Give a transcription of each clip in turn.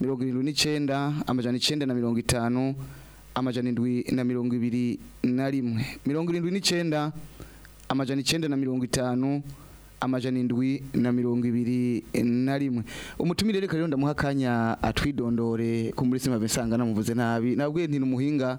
mirongo irindwi n'icyenda amajana icyenda na mirongo itanu amajana indwi na mirongo ibiri na rimwe mirongo irindwi n'icyenda amajana icyenda na mirongo itanu amajana indwi na mirongo ibiri na rimwe umutumire reka rero ndamuha akanya atwidondore ko muri sima bisanga namuvuze nabi nabwo nti numuhinga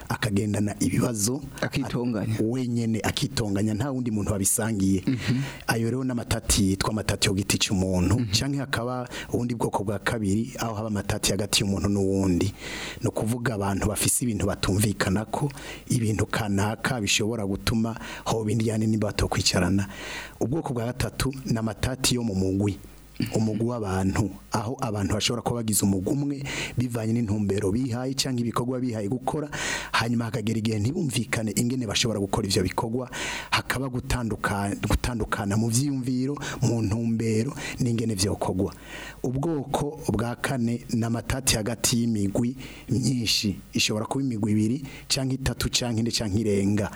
akagendana ibibazo akitonganya wenyine akitonganya nta wundi muntu wabisangiye mhm. ayo rero n'amatati yitwa amatati yo giti cy'umuntu mhm. cyangwa hakaba ubundi bwoko bwa kabiri aho haba amatati hagati y'umuntu n'uwundi ni ukuvuga abantu bafise ibintu batumvikana ko ibintu kanaka runaka bishobora gutuma hoba indya n'imbato kwicarana ubwoko bwa gatatu ni amatati yo mu mugwi umugu w'abantu aho abantu bashobora kuba bagize umugu umwe bivanye n'intumbero bihaye cyangwa ibikorwa bihaye gukora hanyuma hakagera igihe ntibumvikane ingene bashobora gukora ibyo bikorwa hakaba gutandukana gutandukana mu byiyumviro mu ntumbero n'ingene vyokorwa ubwoko bwa kane namatati hagati y'imigwi myinshi ishobora kuba imigwi ibiri cyangwa itatu cyangwa ine cyangwa irenga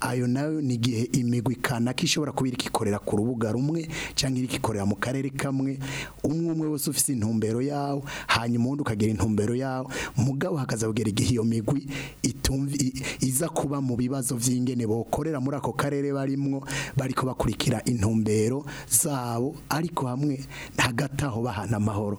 ayo nayo ni gihe imigwi kanaka ishobora kuba irikikorera ku rubuga rumwe cyangwa irikikorera mu karere kamwe hamwe umwe umwe wese ufite intumbero yawo hanyuma undi ukagira intumbero yawo mugabo hakaza igihe iyo migwi iza kuba mu bibazo by'ingene bokorera muri ako karere barimwo bariko bakurikira intumbero zabo ariko hamwe hagati bahana amahoro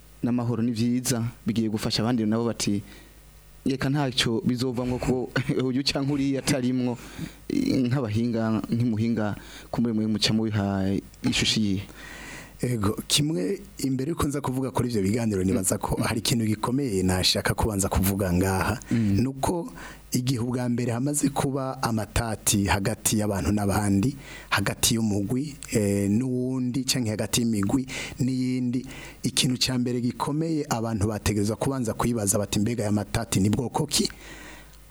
namahoro ni vyiza bigiye gufasha abandi nabo bati yeka ntacyo bizova ngo ko uyu cyangwa uriya atarimwo nk'abahinga nk'imuhinga kumurimo muca mubiha ishusho yihe ego kimwe imbere yuko nza kuvuga kuri ibyo biganiro nibaza ko mm. hari ikintu gikomeye nashaka kubanza kuvuga ngaha mm. nuko igihe ubwa mbere hamaze kuba amatati hagati y'abantu n'abandi hagati y'umugwi eh, n'uwundi cyangwa hagati y'imigwi n'iyindi ikintu cya mbere gikomeye abantu bategereza kubanza kuyibaza bati mbega aya matati ni bwoko ki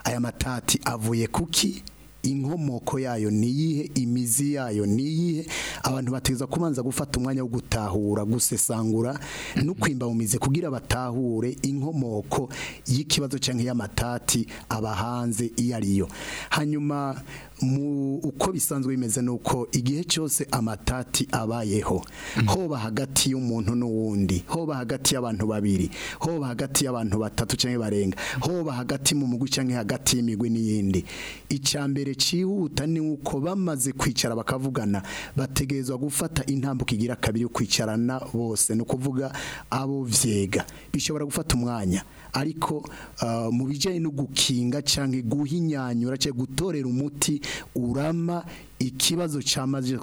aya matati avuye kuki inkomoko yayo niyihe imizi yayo niyihe abantu bateza kubanza gufata umwanya wo gutahura gusesangura no kwimba kugira batahure inkomoko y'ikibazo cyangwa y'amatati abahanze iyo ariyo hanyuma mu uko bisanzwe bimeze nuko igihe cyose amatati abayeho hoba hagati y'umuntu n'uwundi hoba hagati y'abantu babiri hoba hagati y'abantu batatu cyangwa barenga hoba hagati mu mugu cyangwa hagati y'imigwi n'iyindi icya mbere cyihuta ni uko bamaze kwicara bakavugana bategerezwa gufata intambwe igira kabiri yo kwicarana bose ni ukuvuga abo vyega bishobora gufata umwanya ariko uh, mu bijyanye no gukinga canke guhinyanyura cyo gutorera umuti urama ikibazo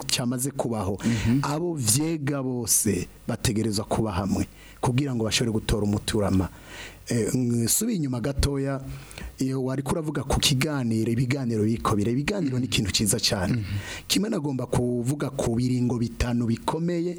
cyamaze kubaho mhm. abo vyega bose bategerezwa kuba hamwe kugira ngo bashobore gutora umuti urama eh, inyuma gatoya wari kuravuga ku kiganiro ibiganiro bikobera ibiganiro ni ikintu cyiza cyane kimwe nagomba kuvuga ku biringo bitanu bikomeye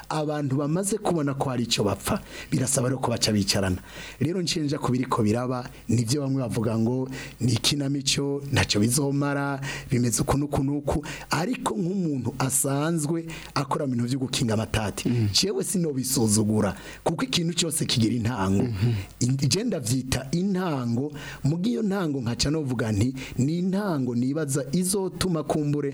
abantu bamaze kubona ko hari icyo bapfa birasaba rero ko baca bicarana rero nshenja ku biriko biraba nibyo ibyo bamwe bavuga ngo ni ikinamico ntacyo bizomara bimeze uku n'uku ariko nk'umuntu asanzwe akora mu bintu byo gukinga amatati yewe mm. sinobisuzugura kuko ikintu cyose kigira intango mm-hmm. igenda byita intango mu bw'iyo ntango nkaca novuga nti ni intango nibaza izotuma kumbure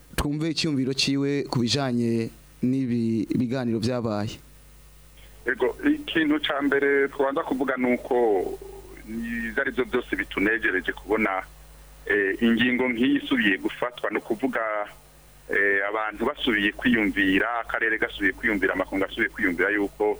twumve icyumviro cyiwe ku bijyanye n'ibi biganiro byabaye ego ikintu cya mbere twabanza kuvuga ni uko ibyo ari byo byose bitunegereje kubona eh, ingingo nk'iyi isubiye gufatwa ni ukuvuga eh, abantu basubiye kwiyumvira akarere gasubiye kwiyumvira amakungu asubiye kwiyumvira yuko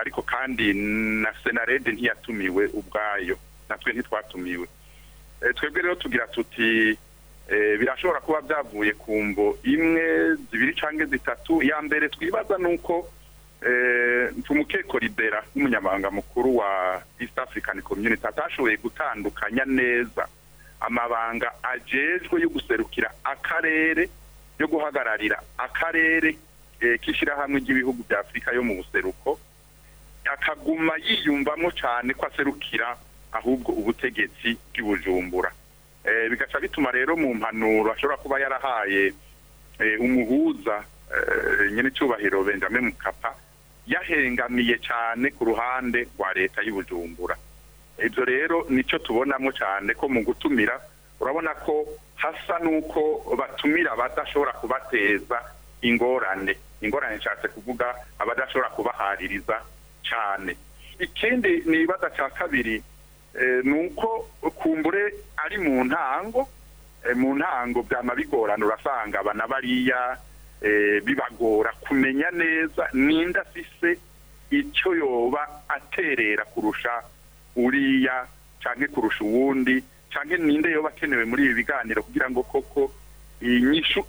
ariko kandi na senarede ntiyatumiwe ubwayo natwe ntitwatumiwe twebwe rero tugira tuti Eh, birashobora kuba byavuye ku mbo imwe zibiri cyangwa zitatu iya mbere twibaza ni uko tumukeko eh, libera nk'umunyamabanga mukuru wa east african community atashoboye gutandukanya neza amabanga ajejwe yo guserukira akarere yo guhagararira akarere eh, k'ishyirahamwe ry'ibihugu bya afurika yo mu buseruko akaguma yiyumvamo cyane ko aserukira ahubwo ubutegetsi bw'i Eh, bigaca bituma rero mu mpanuro ashobora kuba yarahaye eh, umuhuza eh, nyine icyubahiro benjamin mukapa yahengamiye cyane ku ruhande rwa leta y'ubujumbura ibyo rero nicyo tubonamo cyane ko mu gutumira urabona ko hasa n'uko batumira abadashobora kubateza ingorane ingorane nshatse kuvuga abadashobora kubahaririza cyane ikindi ni ibaza cya kabiri Eh, nuko uko kumbure ari mu ntango eh, mu ntango byama bigorana urasanga abana bariya eh, bibagora kumenya neza n'inda afise icyo yoba aterera kurusha uriya cyangwa kurusha uwundi cyangwa n'inde yoba akenewe muri ibi biganiro kugira ngo koko iyi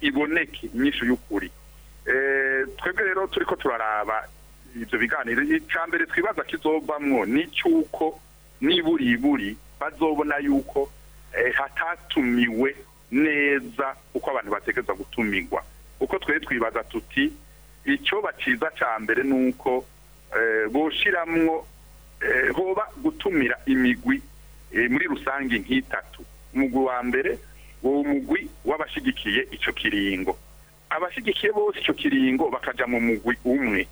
iboneke inyishu y'ukuri twebwe rero turi ko turaraba ibyo biganiro icya mbere twibaza ko izobamwo ni buri bazobona yuko eh, hatatumiwe neza uko abantu bategereza gutumigwa uko twe twibaza tuti icyo baciza cya mbere ni uko eh, boshiramwo eh, hoba gutumira imigwi muri rusange nk'itatu umugwi wa mbere uwo mugwi w'abashyigikiye icyo kiringo abashyigikiye bose icyo kiringo bakajya mu mugwi umwe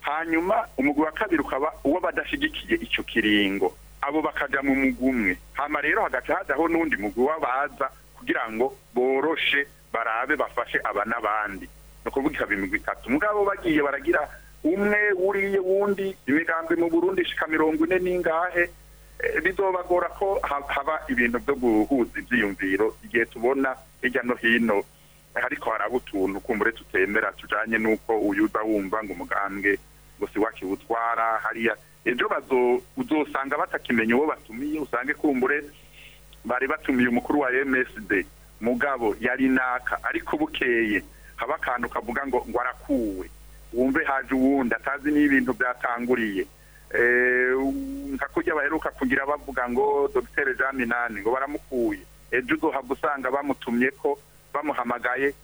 hanyuma umugwi wa kabiri ukaba uw'abadashyigikiye icyo kiringo abo bakajya mu mugwi umwe hama rero hagaca hajyaho n'undi mugwi w'abaza kugira ngo boroshe barabe bafashe aba n'abandi ni ukuvuga ikaba imigwi itatu mugabo bagiye baragira umwe wuriye wundi imigambi mu burundi ishika mirongo ine n'ingahe eh, bizobagora ko haba ibintu byo guhuza ibyiyumviro igihe tubona hirya no hino eh, ariko haraba utuntu kumbure tutemera tujanye n'uko uyuza wumva ngo umugambwe ngo si wakiwutwara hariya ejo uzosanga batakimenya uwo batumiye usange kumbure bari batumiye umukuru wa msd mugabo yari naka ariko bukeye haba akantu kavuga ngo ngo arakuwe wumve haje uwundi atazi n'ibintu byatanguriye eh, nka kujya baheruka kugira bavuga ngo dogiteri jean minani ngo baramukuye ejo uzohabwa usanga bamutumye ko bamuhamagaye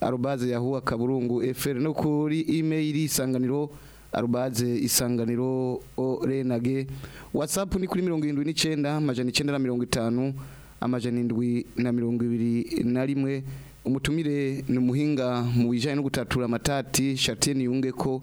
arubaze yahuwa kaburungu eferi no kuri email isanganiro arubaze isanganiro orenage watsapu ni kuri mirongo irindwi n'icyenda amajana icyenda na mirongo itanu amajana indwi na mirongo ibiri na rimwe umutumire ni umuhinga mu bijyanye no gutatura matati shatiyeni yunge ko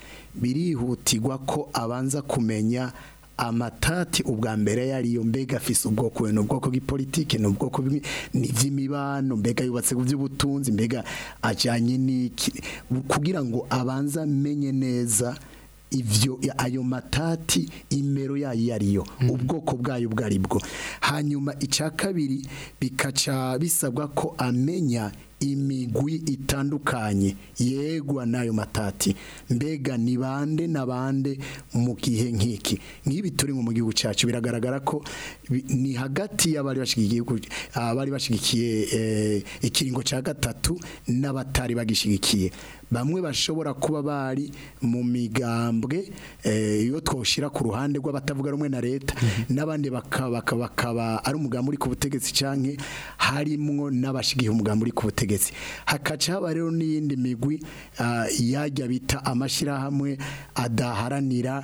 birihutirwa ko abanza kumenya amatati ubwa mbere yariyo mbega afise ubwoko ni ubwoko bw'ipolitike ni ubwoko ni iby'imibano mbega yubatse ku by'ubutunzi mbega ajyanye n'iki kugira ngo abanza amenye neza ibyo ayo matati imero yayo yariyo mm. ubwoko bwayo ubwo bwo hanyuma icya kabiri bikaca bisabwa ko amenya imigwi itandukanye yegwa n'ayo matati mbega ni bande na bande mu gihe nk'iki nk'ibi turi mu gihugu cyacu biragaragara ko ni hagati y'abari abari bashyigikiye eh, ikiringo cya gatatu n'abatari bagishyigikiye bamwe bashobora kuba bari mu migambwe eh, iyo twoshira ku ruhande rw'abatavuga rumwe na leta mhm. n'abandi bakaba ari umugambi uri ku butegetsi cyangwa harimo n'abashigiye umugambi uri ku butegetsi hakaca haba rero n'iyindi migwi eh, yajya bita amashyirahamwe adaharanira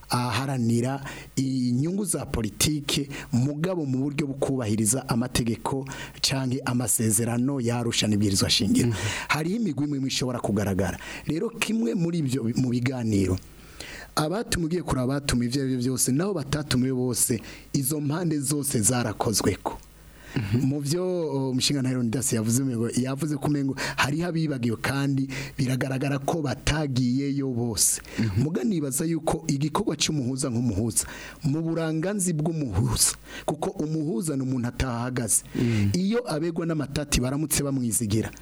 aharanira inyungu za politike mugabo mu buryo bukubahiriza amategeko canke amasezerano yarushana ibwirizwa shingiro mm-hmm. hari imigwi imwe ishobora kugaragara rero kimwe muri ibyo mu biganiro abatumugiye kuraba batuma ivyo byose naho batatumiwe bose izo mpande zose zarakozwe ko mu byo umushinga na Heronidas yavuze ngo yavuze kumengo hari hariho abibagiwe kandi biragaragara ko batagiye yo bose mhm. muganibaza yuko igikorwa cy'umuhuza nk'umuhuza mu buranganzi bw'umuhuza kuko umuhuza ni umuntu atahagaze mm. iyo abegwa n'amatati baramutse bamwizigira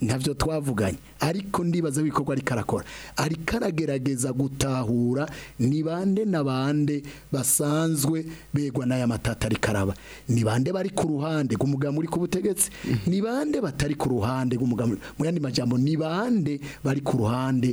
ntabyo twavuganye ariko ndibaza w'ibikorwa ariko arakora ariko aragerageza gutahura ni bande na bande basanzwe begwa n'aya matata ariko araba ni bande bari ku ruhande rw'umugambi uri ku butegetsi ni bande batari ku ruhande rw'umugambi mu yandi majyambere ni bande bari ku ruhande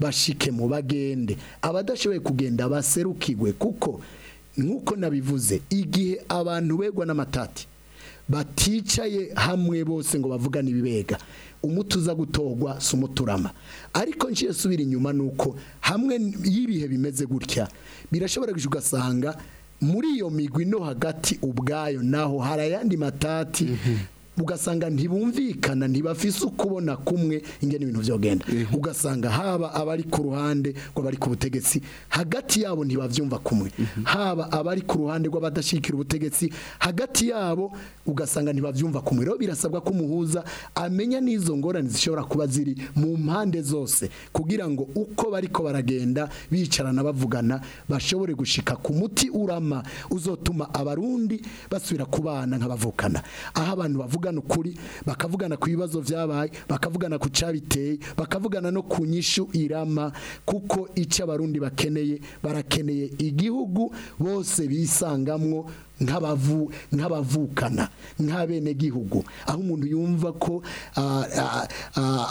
bashike mu bagende abadashoboye kugenda baserukigwe kuko nk'uko nabivuze igihe abantu begwa n'amatati baticaye hamwe bose ngo bavugane ibibega umuti uza gutogwa si umuturama ariko nshiye subira inyuma ni uko hamwe y'ibihe bimeze gutya birashobora ugasanga muri iyo migwi no hagati ubwayo naho hari ayandi matati mhm. ugasanga ntibumvikana ntibafise ukubona kumwe inge n'ibintu byogenda ugasanga haba abari ku ruhande rw'abari ku butegetsi hagati yabo ntibavyumva kumwe haba abari ku ruhande rw'abadashikira ubutegetsi hagati yabo ugasanga ntibavyumva kumwe rero birasabwa ko umuhuza amenya n'izo ngorane zishobora kuba ziri mu mpande zose kugira ngo uko bariko baragenda bicarana bavugana bashobore gushika ku muti urama uzotuma abarundi basubira kubana nk'abavukana aho abantu bavuga bakavugana ukuri bakavugana ku bibazo byabaye bakavugana ku cyabiteye bakavugana no ku irama kuko icyo abarundi bakeneye barakeneye igihugu bose bisangamwo nk'abavu nk'abavukana nk'abene gihugu aho umuntu yumva ko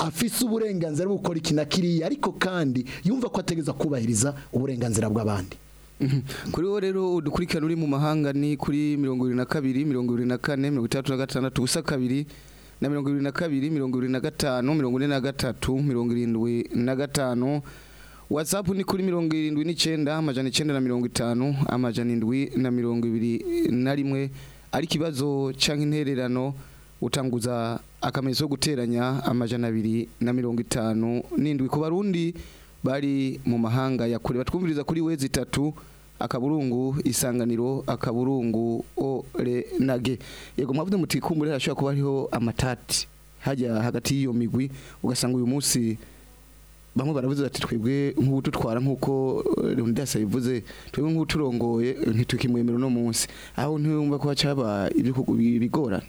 afise uburenganzira bwo gukora iki na kiriya ariko kandi yumva ko ategeza kubahiriza uburenganzira bw'abandi Mhm. kuri wowe rero udukurikirana uri mu mahanga ni kuri mirongo irindwi na kabiri mirongo irindwi na kane mirongo itandatu na gatandatu ubusa kabiri na mirongo irindwi na kabiri mirongo irindwi na gatanu mirongo ine na gatatu mirongo irindwi na gatanu WhatsApp ni kuri mirongo irindwi n'icyenda amajana icyenda na mirongo itanu amajana indwi na mirongo ibiri na rimwe ari ikibazo cyangwa intererano utanguza akamenyetso ko guteranya amajana abiri na mirongo itanu n'indwi ku barundi bari mu mahanga ya kure batwumviriza kuri wezi itatu akaburungu isanganiro akaburungu ore yego mwavuze muti kumbure harashobora kuba hariho amatati hajya hagati y'iyo migwi ugasanga uyu munsi bamwe baravuze bati twebwe nk'ubututwara nk'uko rundasa bivuze twebwe nk'uturongoye ntitukimwemera uno munsi aho ntiyumva ko hacaba ibigorana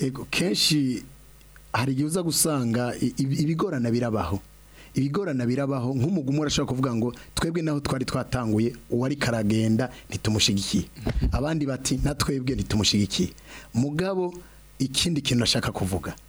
ego kenshi hari igihe uza gusanga ibigorana birabaho ibigorana birabaho nk'umugumu urashobora kuvuga ngo twebwe naho twari twatanguye uwari karagenda ntitumushigikiye abandi bati na twebwe ntitumushigikiye mugabo ikindi kintu ashaka kuvuga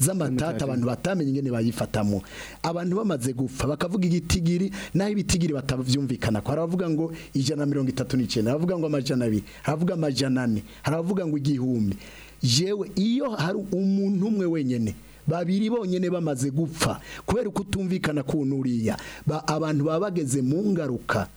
z'amatata abantu batamenye ingene bayifatamo abantu bamaze gupfa bakavuga igitigiri naho ibitigiri batavyumvikana ko haravuga ngo ijana mirongo itatu n'icyenda haravuga ngo amajana abiri haravuga amajana ane haravuga ngo igihumbi jewe iyo hari umuntu umwe wenyine babiri bonyene bamaze gupfa kubera ukutumvikana kunuriya ba abantu babageze mu ngaruka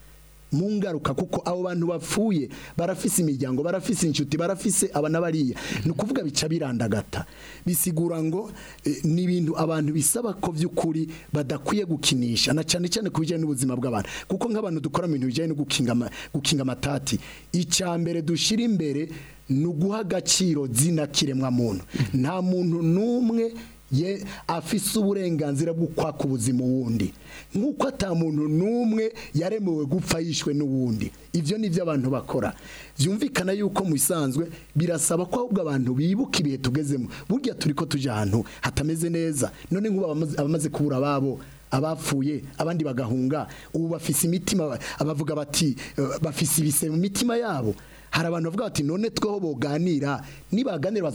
mu ngaruka kuko abo bantu bapfuye barafise imiryango barafise inshuti barafise abana bariya ni ukuvuga bica birandagata bisigura ngo eh, ni ibintu abantu bisaba ko by'ukuri badakwiye gukinisha na cyane cyane ku n'ubuzima bw'abantu kuko nk'abantu dukora mu bintu no gukinga amatati icya mbere dushyira imbere ni uguha agaciro zina kiremwa muntu nta muntu n'umwe ye afise uburenganzira bwo kwaka ubuzima wundi nk'uko atamuntu n'umwe yaremewe gupfa yishwe n'uwundi ibyo ni by’abantu bakora byumvikana yuko mu bisanzwe birasaba ko ahubwo abantu bibuka ibihe tugezemo burya turi ko tujya ahantu hatameze neza none nk'ubu abamaze kubura babo abapfuye abandi bagahunga ubu bafise imitima abavuga bati eh, bafise ibise mu mitima yabo hari abantu bavuga bati none tweho boganira nibaganira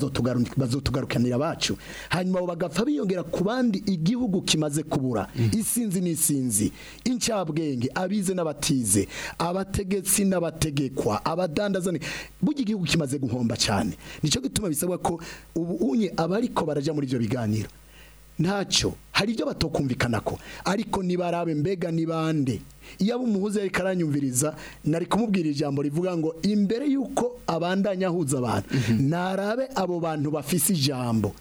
bazotugarukanira bacu hanyuma abo bagapfa biyongera ku bandi igihugu kimaze kubura mm. isinzi n'isinzi incyabwenge abize n'abatize abategetsi n'abategekwa abadandaza burya igihugu kimaze guhomba cyane nicyo gituma bisabwa ko ubu unye abariko barajya muri ibyo biganiro ntacyo hari ibyo batokumvikana ko ariko nibarabe mbega nibande iyo aba umuhuza ariko aranyumviriza nari kumubwira ijambo rivuga ngo imbere y'uko abandanya ahuza abantu mhm. narabe abo bantu bafise ijambo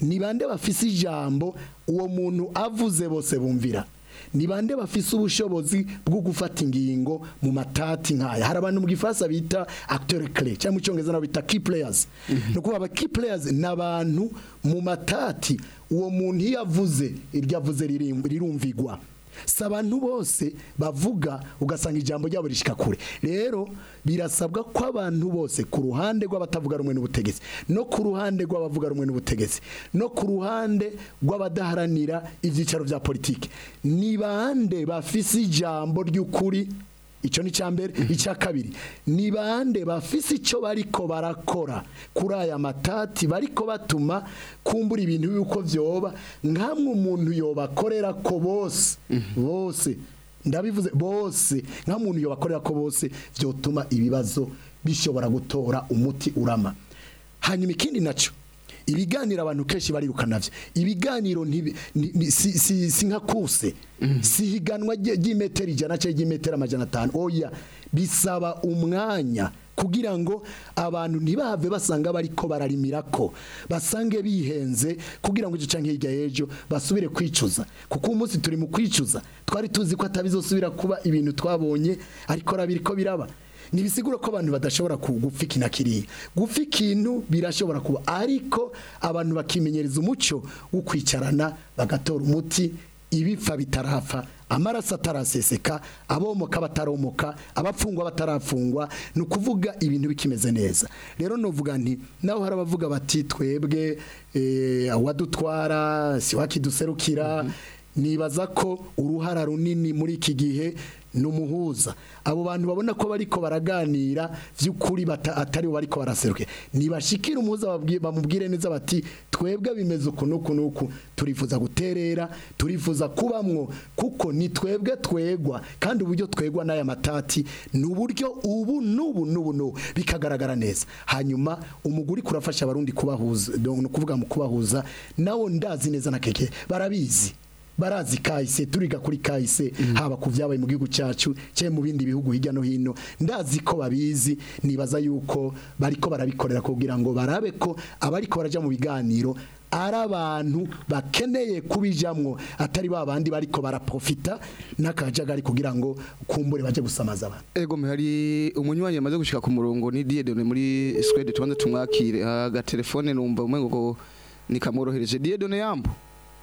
nibande bafise ijambo uwo muntu avuze bose bumvira ni bande bafise ubushobozi bwo gufata ingingo mu matati nkaya hari abantu mu gifaransa bita acteur clé cyangwa mu cyongereza nabo bita key players mm -hmm. nuko aba key players n'abantu mu matati uwo muntu yavuze iryavuze rirumvigwa si abantu bose bavuga ugasanga ijambo ryabo rishyika kure rero birasabwa ko abantu bose ku ruhande rw'abatavuga rumwe n'ubutegetsi no ku ruhande rw'abavuga rumwe n'ubutegetsi no ku ruhande rw'abadaharanira ibyicaro bya politiki ni bande bafise ijambo ry'ukuri icyo ni icya mbere icya kabiri ni bande bafise icyo bariko barakora kuri aya matati bariko batuma kumbura ibintu yuko byoba nkamwe umuntu yobakorera ko bose bose ndabivuze bose nkamuntu yobakorera ko bose byotuma ibibazo bishobora gutora umuti urama hanyuma ikindi nacyo ibiganiro abantu kenshi barirukana byo ibiganiro si nka kuse mm. si higanwa ry'imetero ijana cyangwa ry'imetero amajana atanu oya bisaba umwanya kugira ngo abantu ntibahave basanga bariko bararimira ko basange bihenze kugira ngo igice nk'ijya y'ejo basubire kwicuza kuko umunsi turi mu kwicuza twari tuzi ko atabizosubira kuba ibintu twabonye ariko arabiri ko biraba ntibisigura ko abantu badashobora gupfa ikintu gufi ikintu birashobora kuba ariko abantu bakimenyereza umuco wo kwicarana bagatora umuti ibipfa bitarapfa amaraso ataraseseka abomoka bataromoka abafungwa batarafungwa ni ukuvuga ibintu bikimeze neza rero nuvuga nti nawe hari abavuga bati twebwe eh, awadutwara si wakiduserukira mhm. nibaza ko uruhara runini muri iki gihe ni abo bantu babona ko bariko baraganira by'ukuri atari bo bariko baraseruka nibashikira umuhuza bamubwire neza bati twebwe bimeze uku n'uku n'uku turifuza guterera turifuza kubamwo kuko ni twebwe twegwa kandi uburyo twegwa n'aya matati ni ubu n'ubu n'ubu bikagaragara neza hanyuma umuguri kurafasha abarundi kubahuza ni ukuvuga mu kubahuza nawo ndazi neza na keke barabizi barazi kahise turiga kuri kahise mm. haba ku mu gihugu cyacu cye mu bindi bihugu hirya no hino ndazi ko babizi nibaza yuko bariko barabikorera kugira ngo barabe ko abariko baraja mu biganiro ari abantu bakeneye kubijamwo atari ba bandi bariko baraprofita n'akajagari kugira ngo kumbure baje gusamaza abantu ego hari umunywanyi amaze gushika ku murongo ni Dieudonne muri Swede tubanze tumwakire ah, aga telefone numva umwe ngo ni kamorohereje Dieudonne yambo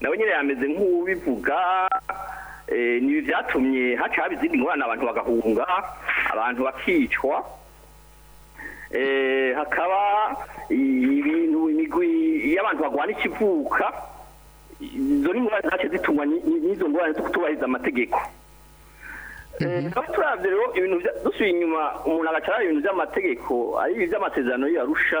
nawe nyine yameze nk'ubivuga Eh, ni byatumye haca haba izindi ngorane abantu bagahunga abantu bakicwa eh, hakaba ibintu imigwi y'abantu barwana ikivuka izo ni ingorane zacu zitungwa n'izo ngorane zo kutubahiriza amategeko eh, mhm. tukaba turabye rero ibintu dusubiye inyuma umuntu agaca ibintu by'amategeko ari iby'amasezerano y'arusha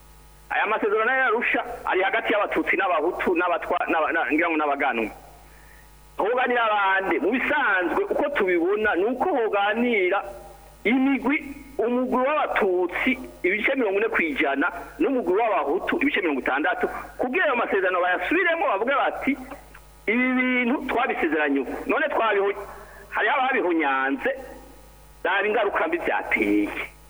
aya masezerano yarusha ari hagati y'abatutsi n'abahutu ngira ngo n'abaganwa hoganira abandi mu bisanzwe uko tubibona ni uko hoganira imigwi umugwi w'abatutsi ibice mirongo ine ku ijana n'umugwi w'abahutu ibice mirongo itandatu kubwira ayo masezerano bayasubiremo bavuga bati ibi bintu twabisezeranye ubu none hariho ababihunyanze raba ingaruka mbi byateye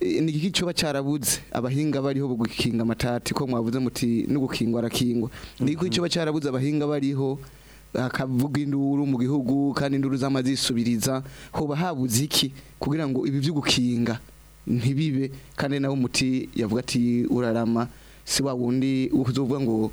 ni iki cyoba cyarabuze abahinga bariho gukinga amatati ko mwavuze muti no gukingwa arakingwa mm-hmm. ni iki cyoba cyarabuze abahinga bariho akavuga induru mu gihugu kandi induru z'amazisubiriza hoba habuze iki kugira ngo ibi byugukinga ntibibe kandi nawe umuti yavuga ati urarama si wa wundi uvuga ngo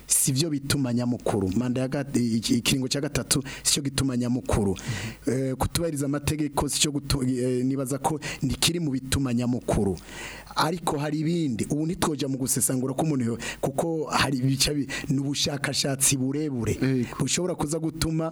si byo bituma nyamukuru manda ikiringo cya gatatu si cyo gituma nyamukuru mm-hmm. eh, kutubahiriza amategeko si cyo nibaza ko ntikiri mu bituma nyamukuru ariko hari ibindi ubu ntitwoja mu gusesangura k'umuntu kuko hari ni nubushakashatsi burebure bushobora kuza gutuma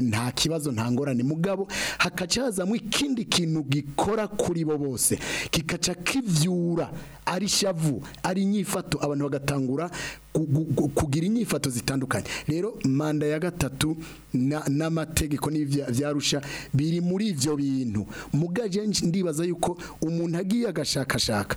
nta kibazo nta ngorane mugabo hakaca hazamo ikindi kandi ikintu gikora kuri bo bose kikaca kivyura ari shavu ari inyifato abantu bagatangura kugira inyifato zitandukanye rero manda ya gatatu n'amategeko n'ibyarusha biri muri ibyo bintu mugaje ndibaza yuko umuntu agiye agashakashaka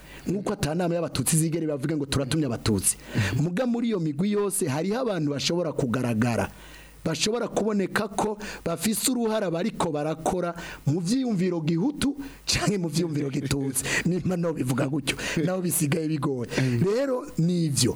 nk'uko atanama y'abatutsi zigere bavuga ngo turatumye abatutsi muga muri iyo migwi yose hariho abantu bashobora kugaragara bashobora kuboneka ko bafise uruhara bariko barakora mu byiyumviro gihutu canke mu vyiyumviro gitutsi nimba no bivuga gutyo nabo bisigaye bigoye eh. rero nivyo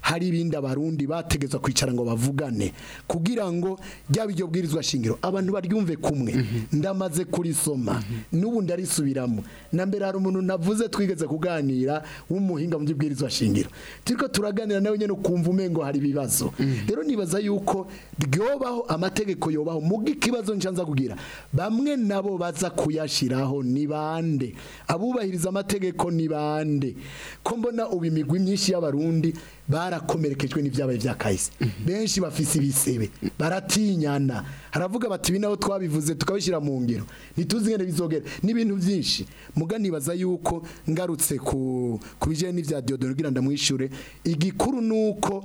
hari ibindi abarundi bategezwa kwicara ngo bavugane kugira ngo ryaba iryo bwirizwa shingiro abantu baryumve kumwe mhm. ndamaze kurisoma mhm. n'ubu ndarisubiramo na mbere hari umuntu navuze twigeze kuganira w'umuntu n'umuhinga mu by'ubwirizwa shingiro turiko turaganira nawe nyene ukumva umengo hari ibibazo mm. rero mm. nibaza yuko ryobaho amategeko yobaho muga ikibazo ncanza kugira bamwe nabo baza kuyashiraho ni bande abubahiriza amategeko ni bande ko mbona ubu imigwi myinshi y'abarundi barakomerekejwe n'ibyabaye bya kahise mhm. benshi bafise ibisebe baratinyana haravuga bati ibi nabo twabivuze tukabishyira mu ngero ntituzigane bizogera n'ibintu byinshi muganibaza yuko ngarutse ku bijyanye n'ibya diodoro kugira ndamwishyure igikuru ni uko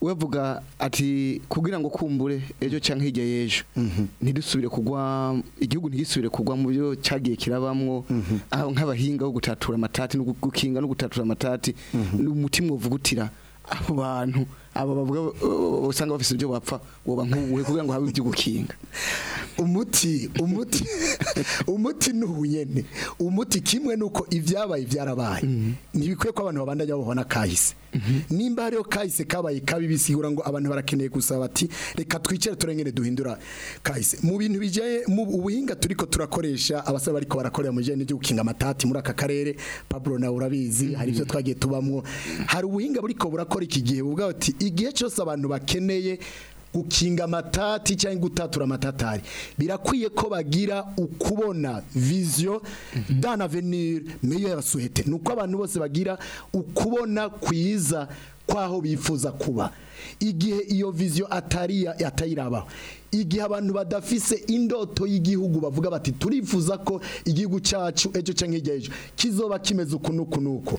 ubavuga mhm. ati kugira ngo kumbure ejo cyangwa hirya y'ejo mhm. ntidusubire kugwa igihugu ntigisubire kugwa mu byo cyagiye kirabamwo aho nk'abahinga wo gutatura amatati no gukinga no gutatura amatati n’umutima umutima uvugutira abo bantu abo bavuga uh, usanga bafise ibyo bapfa woba nkuwe kugira ngo habe ibyo gukinga umuti umuti umuti nuhunyene umuti kimwe nuko ivyabaye byarabaye mm-hmm. nibikwiye ko abantu babandanya babona kahise mm-hmm. nimba hariyo kahise kabaye kabi bisigura ngo abantu barakeneye gusaba ati reka twicare turengene duhindura kahise mu bintu bijaye mu ubuhinga turiko turakoresha abasaba ariko barakorera mu jene gukinga amatati muri aka karere Pablo na urabizi hari mm-hmm. ibyo twagiye tubamwo hari ubuhinga buriko burakora iki gihe bubwa ati igihe cyose abantu bakeneye gukinga matati cyangwa gutatura amatatari birakwiye ko bagira ukubona viziyo dana venire meyo yasuhete ni uko abantu bose bagira ukubona kwiza kwaho bifuza kuba igihe iyo viziyo atari atayirabaho igihe abantu badafise indoto y'igihugu bavuga bati turifuza ko igihugu cyacu ejo cyangwa ejo kizoba kimeze uku n'uku n'uku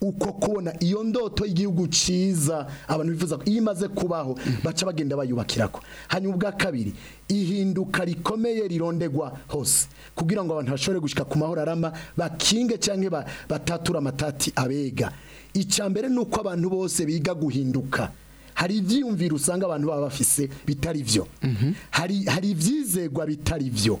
uko kubona iyo ndoto y'igihugu cyiza abantu bifuza ko iyo imaze kubaho baca bagenda bayubakira ko hanyuma ubwa kabiri ihinduka rikomeye rirondegwa hose kugira ngo abantu bashobore gushyika ku mahoro arama bakinge cyangwa canke batatura amatati abega icya mbere ni abantu bose biga guhinduka hari ibyiyumviro usanga abantu baba bafise bitari byo mhm. hari ibyizegwa bitari byo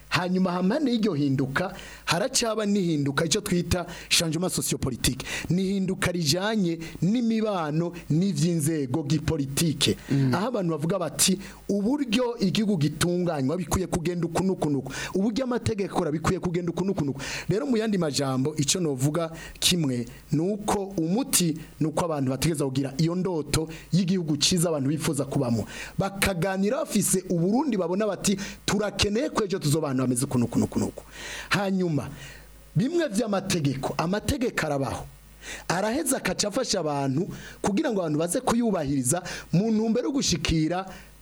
hanyuma hamane y'iryo hinduka haracaba n'ihinduka icyo twita changement sociopolitique nihinduka rijanye n'imibano n'ivy'inzego gipolitike mm. aho abantu bavuga bati uburyo igihugu gitunganywa bikwiye kugenda ukunukunuko uburyo amategeko rabikwiye kugenda ukunukunuko rero mu yandi majambo ico novuga kimwe nuko umuti nuko abantu bategeza kugira iyo ndoto y'igihugu ciza abantu bifuza kubamo bakaganira bafise uburundi babona bati turakeneye kwejo tuzobana abantu bameze ukuntu ukuntu ukuntu hanyuma bimwe by'amategeko amategeko arabaho araheza akaca abantu kugira ngo abantu baze kuyubahiriza mu ntumbero yo gushikira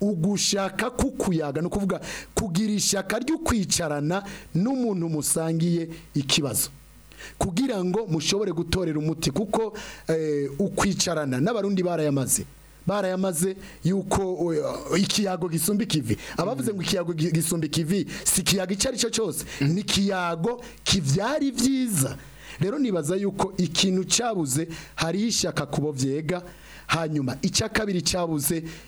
ugushaka kukuyaga ni ukuvuga kugira ishyaka ryo kwicarana n'umuntu musangiye ikibazo kugira ngo mushobore gutorera umuti kuko eh, ukwicarana n'abarundi barayamaze yamaze yuko uh, ikiyago gisumba kivi abavuze ngo ikiyago gisumba kivi si ikiyago icyo ari cyo cyose ni ikiyago kibyara ibyiza rero nibaza yuko ikintu cyabuze hari ishyaka kubo byega hanyuma icya kabiri cyabuze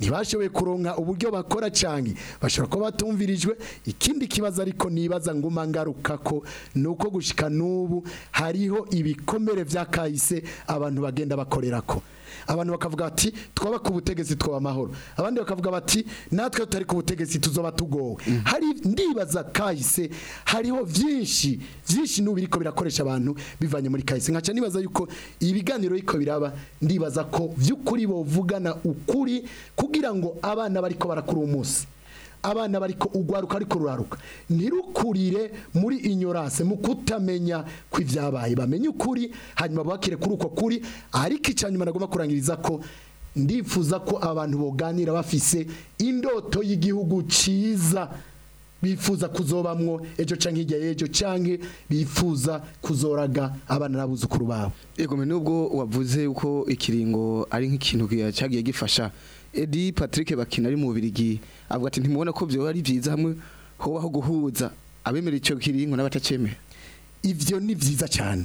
ntibashoboye kuronka uburyo bakora cyane bashobora kuba batumvirijwe ikindi kibazo ariko nibaza nguma ngaruka ko ni uko gushyika n'ubu hariho ibikomere bya abantu bagenda bakorera ko abantu bakavuga bati twaba ku butegetsi twaba amahoro abandi bakavuga bati natwe tutari ku butegetsi tuzoba tugowe hari ndibaza kahise hariho byinshi byinshi n'ubu biriko birakoresha abantu bivanye muri kahise nkaca nibaza yuko ibiganiro y’iko biraba ndibaza ko by'ukuri bovugana ukuri kugira ngo abana bariko barakuru umunsi abana bariko ugwaruka ariko ruraruka Nirukurire muri ignorance mu kutamenya kw'ivyabaye bamenye ukuri hanyuma bakire kuri uko kuri ariko icanyuma nagomba kurangiriza ko ndifuza ko abantu boganira bafise indoto y'igihugu ciza bifuza kuzobamwo ejo canke hirya y'ejo canke bifuza kuzoraga abana n'abuzukuru babo yego nubwo wavuze uko ikiringo ari nk'ikintu cyagiye gifasha edi Patrick bakina ari mu Bubiligi avuga ati ntimubona ko byo ari byiza hamwe ho aho guhuza abemera icyo kiringo n'abatacemera ivyo ni byiza cyane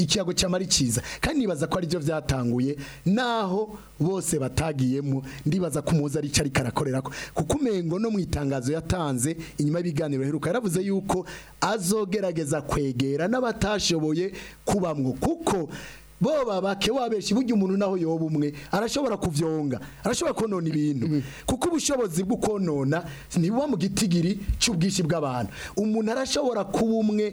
ikiyago cy'amari cyiza kandi nibaza ko aribyo byatanguye naho bose batagiyemo ndibaza ko umuhuza ari cyo ariko arakorera kuko umengo no mu itangazo yatanze inyuma y'ibiganiro heruka yaravuze yuko azogerageza kwegera n'abatashoboye kubamwo kuko bo babake wabeshi burya umuntu naho yoba umwe arashobora kuvyonga arashobora konona ibintu mm. kuko ubushobozi bwo konona ntibuba mu gitigiri cy'ubwishi bw'abantu umuntu arashobora kuba umwe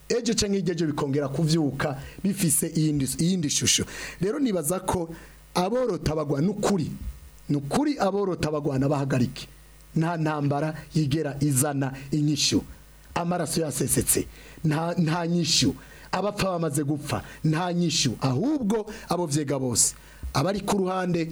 ejo cyangwa igejo bikongera kubyuka bifise iyindi shusho rero nibaza ko aborota bagwa n'ukuri n'ukuri aborota bagwana bahagarike nta ntambara yigera izana inyishyu amaraso yasesetse nta nyishyu abapfa bamaze gupfa nta nyishyu ahubwo abo byega bose abari ku ruhande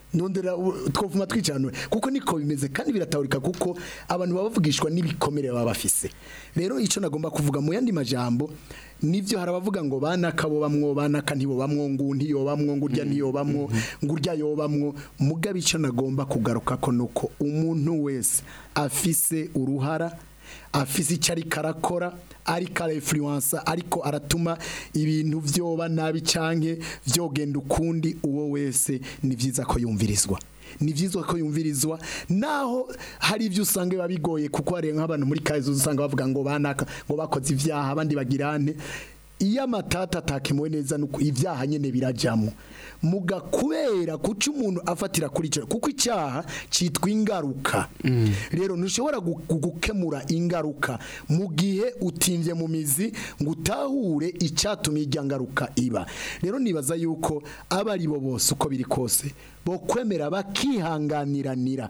ntondera twavuma twicanwe kuko niko bimeze kandi biratahurika kuko abantu baba bavugishwa n'ibikomere baba bafise rero icyo nagomba kuvuga mu yandi majambo nibyo harabavuga ngo banaka bo bamwo banaka ntibo bamwo ngundi yo bamwo ngurya niyo bamwo ngurya yo bamwo mugabe icyo nagomba kugaruka ko nuko umuntu wese afise uruhara afize icyo ariko ariko arayifuriwansa ariko aratuma ibintu byoba nabi cyane byogenda ukundi uwo wese ni byiza ko yumvirizwa ni byiza ko yumvirizwa naho hari ibyo usange babigoye bigoye kuko hari nk'abantu muri kazi usanga bavuga ngo banaka ngo bakoze ibyaha abandi bagirane iyo amatata atakemuwe neza nuko ibyaha nyene birajamo mugakubera kuca umuntu afatira kuri cyo kuko icyaha citwa ingaruka mm. rero ntushobora gukemura ingaruka mu gihe utimvye mu mizi ngo utahure icyatumye irya ngaruka iba rero nibaza yuko abari bo bose uko biri kose bo kwemera bakihanganiranira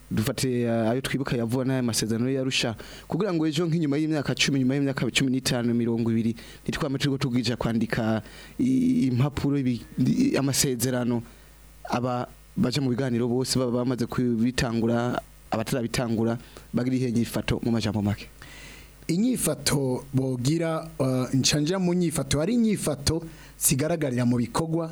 dufate eh, ayo twibuka yavuga n'aya masezerano yarusha kugira ngo ejo nk'inyuma y'imyaka 10 nyuma y'imyaka 15 20 nitwame turi tugija kwandika impapuro amasezerano aba baje mu biganiro bose baba bamaze kubitangura abatarabitangura bagira ihenyifato mu majambo make inyifato bogira uh, eh, nchanja mu nyifato ari inyifato sigaragarira mu bikogwa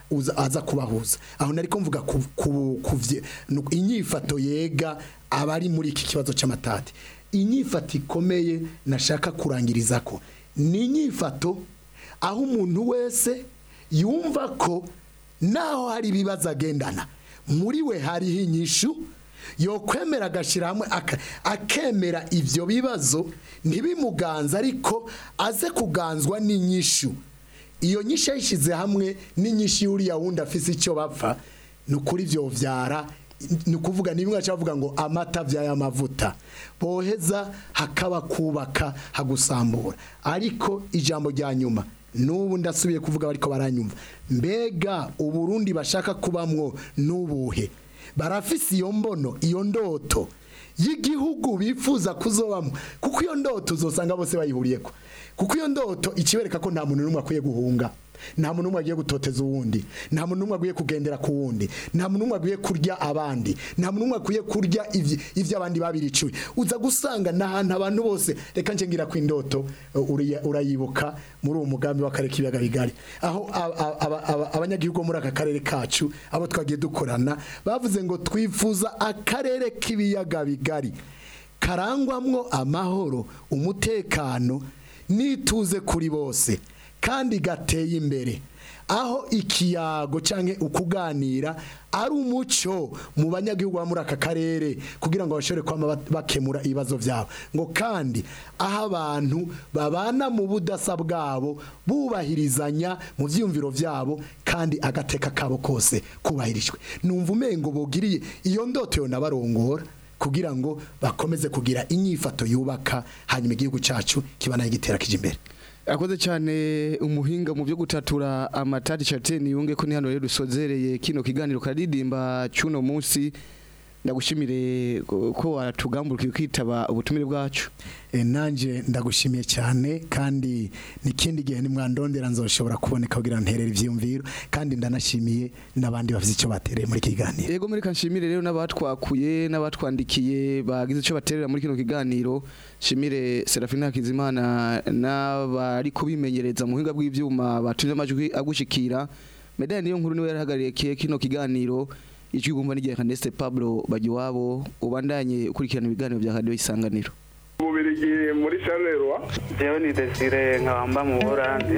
aza kubahuza aho umuntu ku mvuga inyifato yega abari muri iki kibazo cy'amatate inyifato ikomeye nashaka kurangiriza ko ni inyifato aho umuntu wese yumva ko naho hari ibibazo agendana muri we hariho inyishu yokwemera agashyira hamwe akemera ibyo bibazo ntibimuganze ariko aze kuganzwa n'inyishu iyo nyishya yishyize hamwe n'inyishyi yuriya wundi afise icyo bapfa ni ukuri ibyo byara ni ukuvuga ngo amata byaya amavuta boheza hakaba kubaka hagusambura ariko ijambo rya nyuma n'ubu ndasubiye kuvuga ariko baranyumva mbega uburundi bashaka kubamwo n'ubuhe barafise iyo mbono iyo ndoto y'igihugu bifuza kuzobamo kuko iyo ndoto uzasanga bose bayihuriye ko kuko iyo ndoto ikibereka ko nta muntu n'umwe akwiye guhunga nta muntu n'umwe agiye gutoteza uwundi nta muntu n'umwe agiye kugendera ku wundi nta muntu n'umwe agiye kurya abandi nta muntu n'umwe akwiye kurya ibyo abandi babiricuye uza gusanga n'ahantu abantu bose reka ngira ku indoto urayibuka muri uwo mugambi w'akarere k'ibiyaga bigari aho abanyagihugu muri aka karere kacu abo twagiye dukorana bavuze ngo twifuza akarere k'ibiyaga bigari karangwamwo amahoro umutekano n'ituze kuri bose kandi gateye imbere aho ikiyago cyangwa ukuganira ari umucyo mu banyagihugu muri aka karere kugira ngo bashobore kwama bakemura ibibazo byabo ngo kandi aho abantu babana mu budasa bwabo bubahirizanya mu byiyumviro byabo kandi agateka kabo kose kubahirijwe numva umengo ngo bugiriye iyo ndoto yo nabarongora kugira ngo bakomeze kugira inyifato yubaka hanyuma igihugu cyacu kibana igitera kijimbere imbere akoze cyane umuhinga mu byo gutatura amatari chateni yunge ko ni hano rero dusozereye kino kiganiro karidimba cyuno munsi ndagushimire ko waratugamburukiye kwitaba ubutumire bwacu eh, nanjye ndagushimiye cyane kandi n'ikindi gihe nimwandondera nzoshobora kuboneka kugira nterere ibyiyumviro kandi ndanashimiye n'abandi bavuze icyo batereye muri kiganiro yego muri kanshimire rero n'abatwakuye n'abatwandikiye bagize icyo baterera muri kino kiganiro shimire Serafina Hakizimana n'abari kubimenyereza mu buhinga bw'ibyuma batumye amajwi agushikira medani niyo nkuru niwe yarahagarariye kino kiganiro icyo ugomba n'igihe Caneste Pablo Bagiwabo ubandanye ukurikirana ibiganiro bya Radio Isanganiro Mubirigi muri Charleroi Jewe Desire nkabamba mu Buholandi